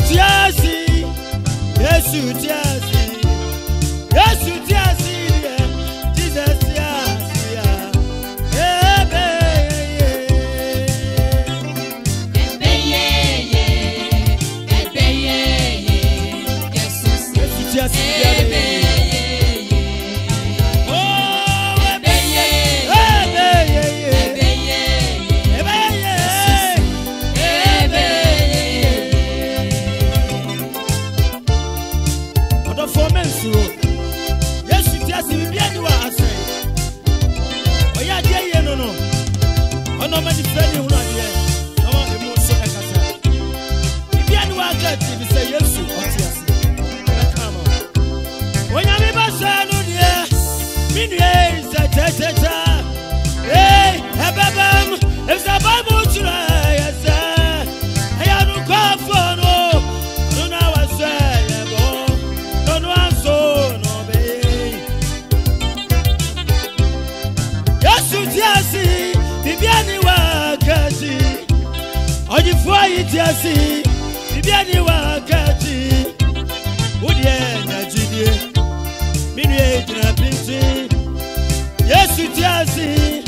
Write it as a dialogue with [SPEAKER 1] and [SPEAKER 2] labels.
[SPEAKER 1] Yesu ti ẹ sí, ọ̀nà ọmọ ẹni fẹ́ ní ìwúrọ̀ adìyẹ ọmọ èmu nso ẹ̀ka sá ibi ẹni wà gẹ̀ tì mí sẹ yéésù ọtí ẹsẹ ẹka mọ. onyame bá sọ ẹnu nìyẹ mí nìyẹ ìsẹ tẹ́tẹ́tẹ́ ee ẹbẹ bẹ mu ìsẹ bá mu tura ẹyẹ sẹ ẹyẹ nu kọ́ fọ́ọ̀nù nínú bibiani wa kati ọjifua yi ti asi bibiani wa kati wudie nyajidie minu ye gyina pinti yesu ti asi.